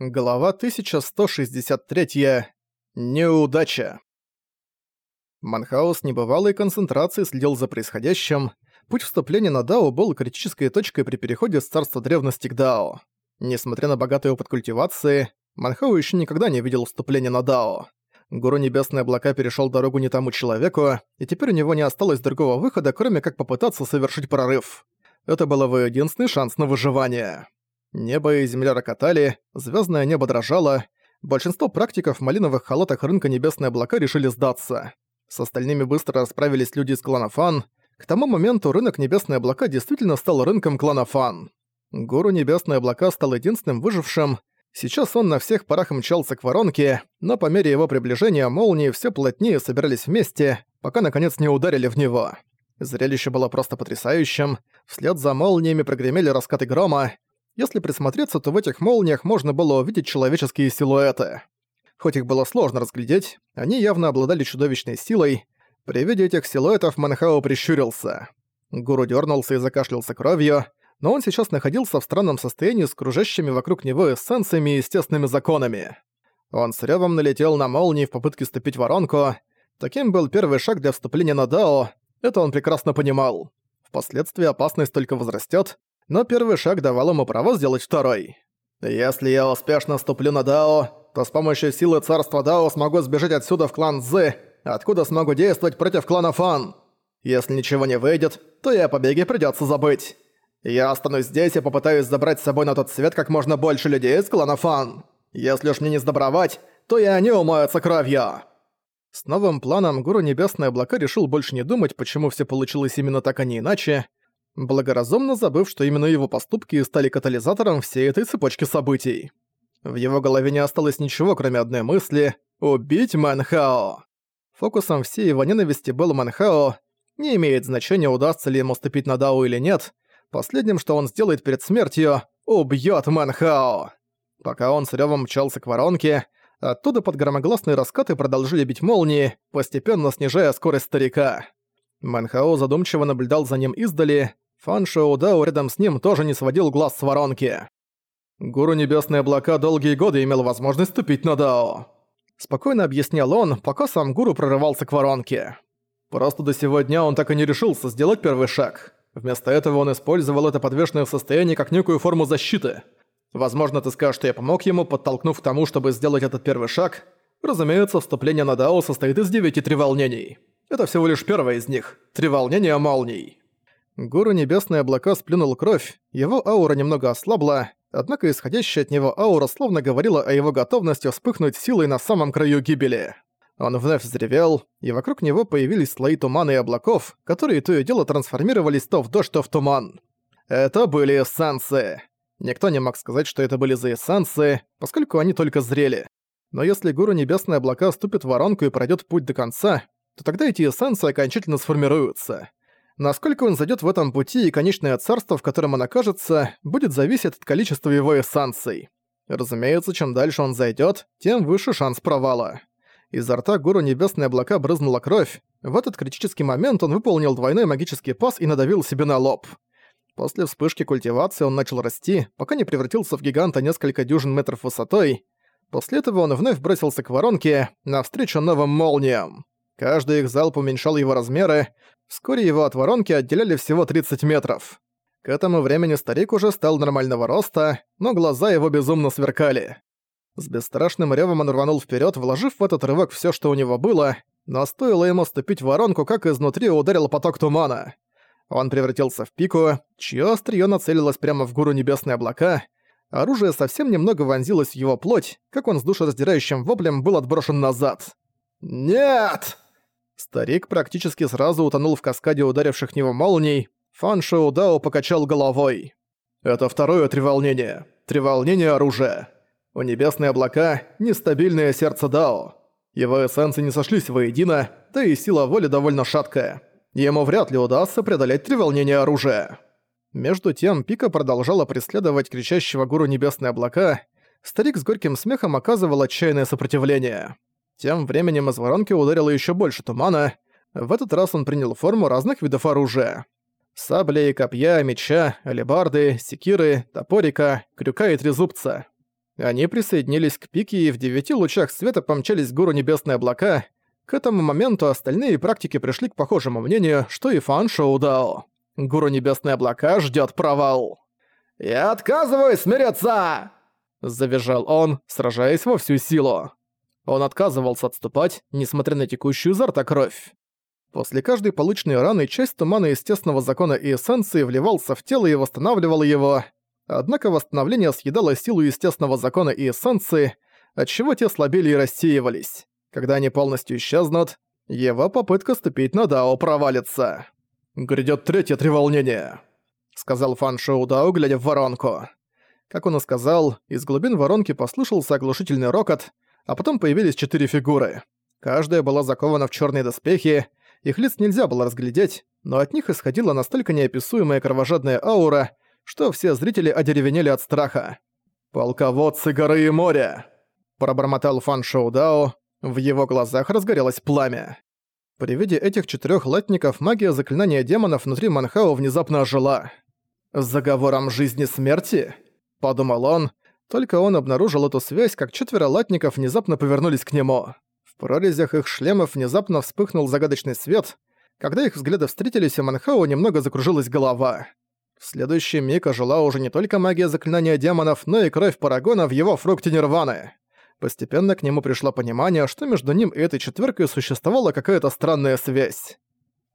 Глава 1163. Неудача. Манхаус небывалой концентрации следил за происходящим. Путь вступления на Дао был критической точкой при переходе с царства древности к Дао. Несмотря на богатый опыт культивации, Манхау еще никогда не видел вступления на Дао. Гуру Небесные Облака перешел дорогу не тому человеку, и теперь у него не осталось другого выхода, кроме как попытаться совершить прорыв. Это был его единственный шанс на выживание. Небо и земля рокотали, звездное небо дрожало. Большинство практиков в малиновых халатах рынка Небесные облака решили сдаться. С остальными быстро расправились люди из клана Фан. К тому моменту рынок Небесные облака действительно стал рынком клана Фан. Гуру Небесные облака стал единственным выжившим. Сейчас он на всех парах мчался к воронке, но по мере его приближения молнии все плотнее собирались вместе, пока наконец не ударили в него. Зрелище было просто потрясающим. Вслед за молниями прогремели раскаты грома, если присмотреться, то в этих молниях можно было увидеть человеческие силуэты. Хоть их было сложно разглядеть, они явно обладали чудовищной силой. При виде этих силуэтов Манхао прищурился. Гуру дернулся и закашлялся кровью, но он сейчас находился в странном состоянии с кружащими вокруг него эссенциями и естественными законами. Он с рёвом налетел на молнии в попытке ступить воронку. Таким был первый шаг для вступления на Дао, это он прекрасно понимал. Впоследствии опасность только возрастет, но первый шаг давал ему право сделать второй. «Если я успешно ступлю на Дао, то с помощью силы царства Дао смогу сбежать отсюда в клан Зы, откуда смогу действовать против клана Фан. Если ничего не выйдет, то и о побеге придётся забыть. Я останусь здесь и попытаюсь забрать с собой на тот свет как можно больше людей из клана Фан. Если уж мне не сдобровать, то и они умоются кровью». С новым планом Гуру Небесные Облака решил больше не думать, почему все получилось именно так, а не иначе, благоразумно забыв, что именно его поступки стали катализатором всей этой цепочки событий. В его голове не осталось ничего, кроме одной мысли — «Убить Манхао». Фокусом всей его ненависти был Манхао. Не имеет значения, удастся ли ему ступить на Дао или нет. Последним, что он сделает перед смертью — убьет Манхао. Пока он с рёвом мчался к воронке, оттуда под громогласные раскаты продолжили бить молнии, постепенно снижая скорость старика. Манхао задумчиво наблюдал за ним издали, Фан Шоу Дао рядом с ним тоже не сводил глаз с воронки. Гуру Небесные Облака долгие годы имел возможность ступить на Дао. Спокойно объяснял он, пока сам гуру прорывался к воронке. Просто до сегодня он так и не решился сделать первый шаг. Вместо этого он использовал это подвешенное состояние как некую форму защиты. Возможно, ты скажешь, что я помог ему, подтолкнув к тому, чтобы сделать этот первый шаг. Разумеется, вступление на Дао состоит из девяти треволнений. Это всего лишь первое из них – треволнение молний. Гуру Небесные Облака сплюнул кровь, его аура немного ослабла, однако исходящая от него аура словно говорила о его готовности вспыхнуть силой на самом краю гибели. Он вновь взревел, и вокруг него появились слои тумана и облаков, которые то и дело трансформировались то в дождь, то в туман. Это были эссенции. Никто не мог сказать, что это были за эссенции, поскольку они только зрели. Но если Гуру Небесные Облака ступит в воронку и пройдет путь до конца, то тогда эти эссенции окончательно сформируются. Насколько он зайдет в этом пути и конечное царство, в котором он окажется, будет зависеть от количества его эссенций. Разумеется, чем дальше он зайдет, тем выше шанс провала. Изо рта гуру Небесные Облака брызнула кровь. В этот критический момент он выполнил двойной магический пас и надавил себе на лоб. После вспышки культивации он начал расти, пока не превратился в гиганта несколько дюжин метров высотой. После этого он вновь бросился к воронке, навстречу новым молниям. Каждый их залп уменьшал его размеры, вскоре его от воронки отделяли всего 30 метров. К этому времени старик уже стал нормального роста, но глаза его безумно сверкали. С бесстрашным ревом он рванул вперед, вложив в этот рывок все, что у него было, но стоило ему ступить в воронку, как изнутри ударил поток тумана. Он превратился в пику, чье острие нацелилось прямо в гору небесные облака. Оружие совсем немного вонзилось в его плоть, как он с душераздирающим воплем был отброшен назад. «Нет!» Старик практически сразу утонул в каскаде ударивших него молний. Фан Шоу Дао покачал головой. «Это второе треволнение. Треволнение оружия. У небесные облака – нестабильное сердце Дао. Его эссенции не сошлись воедино, да и сила воли довольно шаткая. Ему вряд ли удастся преодолеть треволнение оружия». Между тем Пика продолжала преследовать кричащего гуру небесные облака. Старик с горьким смехом оказывал отчаянное сопротивление. Тем временем из воронки ударило еще больше тумана. В этот раз он принял форму разных видов оружия. Сабли, копья, меча, алебарды, секиры, топорика, крюка и трезубца. Они присоединились к пике и в девяти лучах света помчались в гору небесные облака. К этому моменту остальные практики пришли к похожему мнению, что и Фан Шоу Дао. Гуру небесные облака ждет провал. «Я отказываюсь смириться!» Завизжал он, сражаясь во всю силу. Он отказывался отступать, несмотря на текущую изо рта кровь. После каждой полученной раны часть тумана естественного закона и эссенции вливался в тело и восстанавливал его. Однако восстановление съедало силу естественного закона и эссенции, отчего те слабели и рассеивались. Когда они полностью исчезнут, его попытка ступить на Дао провалится. «Грядёт третье треволнение», — сказал Фан Шоу Дао, глядя в воронку. Как он и сказал, из глубин воронки послышался оглушительный рокот, а потом появились четыре фигуры. Каждая была закована в черные доспехи, их лиц нельзя было разглядеть, но от них исходила настолько неописуемая кровожадная аура, что все зрители одеревенели от страха. «Полководцы горы и моря!» Пробормотал Фан Шоу Дао, в его глазах разгорелось пламя. При виде этих четырёх латников магия заклинания демонов внутри Манхао внезапно ожила. «С заговором жизни-смерти?» – подумал он, только он обнаружил эту связь, как четверо латников внезапно повернулись к нему. В прорезях их шлемов внезапно вспыхнул загадочный свет. Когда их взгляды встретились, у Манхао немного закружилась голова. В следующий миг ожила уже не только магия заклинания демонов, но и кровь Парагона в его фрукте Нирваны. Постепенно к нему пришло понимание, что между ним и этой четверкой существовала какая-то странная связь.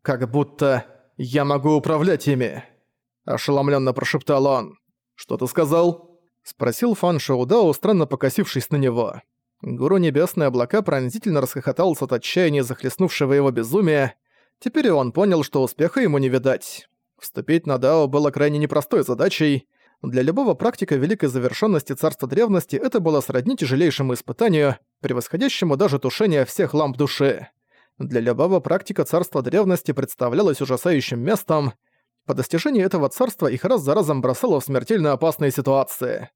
«Как будто я могу управлять ими», – ошеломленно прошептал он. «Что ты сказал?» – спросил Фан Шоудао, странно покосившись на него. Гуру Небесные Облака пронзительно расхохотался от отчаяния захлестнувшего его безумия. Теперь он понял, что успеха ему не видать. Вступить на Дао было крайне непростой задачей. Для любого практика великой завершенности царства древности это было сродни тяжелейшему испытанию, превосходящему даже тушение всех ламп души. Для любого практика царства древности представлялось ужасающим местом. По достижении этого царства их раз за разом бросало в смертельно опасные ситуации.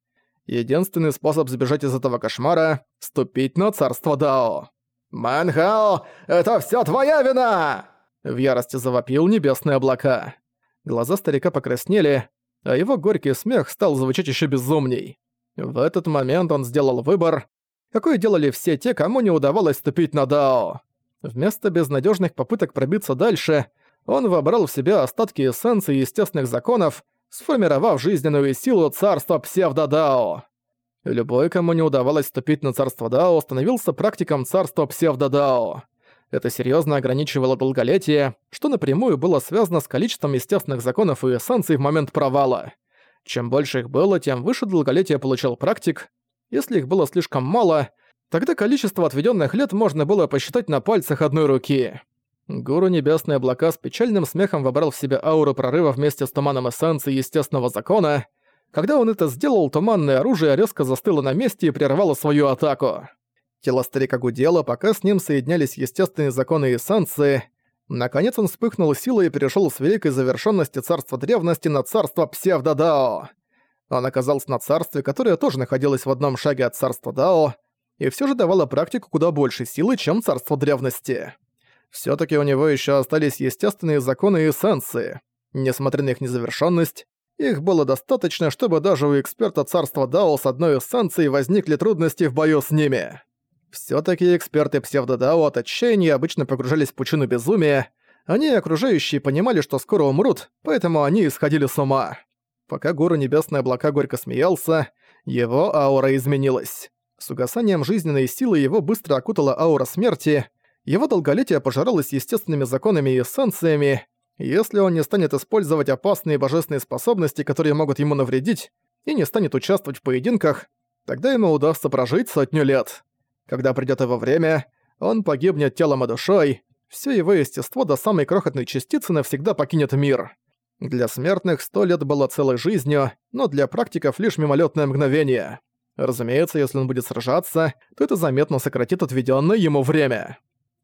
Единственный способ сбежать из этого кошмара — ступить на царство Дао. «Манхао, это всё твоя вина!» В ярости завопил небесные облака. Глаза старика покраснели, а его горький смех стал звучать еще безумней. В этот момент он сделал выбор, какой делали все те, кому не удавалось ступить на Дао. Вместо безнадежных попыток пробиться дальше, он вобрал в себя остатки эссенции естественных законов, сформировав жизненную силу царства Псевдо-Дао. Любой, кому не удавалось ступить на царство Дао, становился практиком царства Псевдо-Дао. Это серьезно ограничивало долголетие, что напрямую было связано с количеством естественных законов и эссенций в момент провала. Чем больше их было, тем выше долголетие получал практик. Если их было слишком мало, тогда количество отведенных лет можно было посчитать на пальцах одной руки. Гуру Небесные Облака с печальным смехом вобрал в себя ауру прорыва вместе с туманом эссенции естественного закона. Когда он это сделал, туманное оружие резко застыло на месте и прервало свою атаку. Тело старика гудело, пока с ним соединялись естественные законы и эссенции. Наконец он вспыхнул силой и перешел с великой завершенности царства древности на царство Псевдодао. Он оказался на царстве, которое тоже находилось в одном шаге от царства Дао, и все же давало практику куда больше силы, чем царство древности. Все таки у него еще остались естественные законы и эссенции. Несмотря на их незавершенность, их было достаточно, чтобы даже у эксперта царства Дао с одной эссенцией возникли трудности в бою с ними. Всё-таки эксперты псевдодао от отчаяния обычно погружались в пучину безумия, они и окружающие понимали, что скоро умрут, поэтому они исходили с ума. Пока гору Небесные Облака горько смеялся, его аура изменилась. С угасанием жизненной силы его быстро окутала аура смерти, его долголетие пожиралось естественными законами и эссенциями, если он не станет использовать опасные божественные способности, которые могут ему навредить, и не станет участвовать в поединках, тогда ему удастся прожить сотню лет. Когда придёт его время, он погибнет телом и душой, всё его естество до самой крохотной частицы навсегда покинет мир. Для смертных сто лет было целой жизнью, но для практиков лишь мимолетное мгновение. Разумеется, если он будет сражаться, то это заметно сократит отведенное ему время.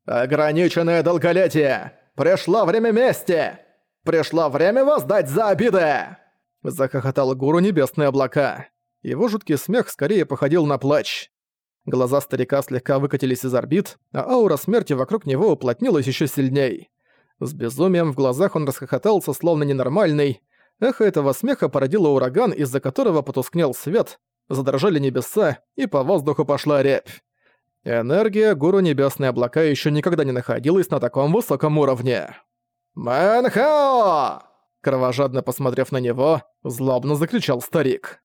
«Ограниченное долголетие! Пришло время мести! Пришло время воздать за обиды!» Захохотал гуру Небесные Облака. Его жуткий смех скорее походил на плач. Глаза старика слегка выкатились из орбит, а аура смерти вокруг него уплотнилась еще сильней. С безумием в глазах он расхохотался, словно ненормальный. Эхо этого смеха породило ураган, из-за которого потускнел свет, задрожали небеса, и по воздуху пошла рябь. Энергия Гуру Небесные Облака еще никогда не находилась на таком высоком уровне. «Мэнхао!» Кровожадно посмотрев на него, злобно закричал старик.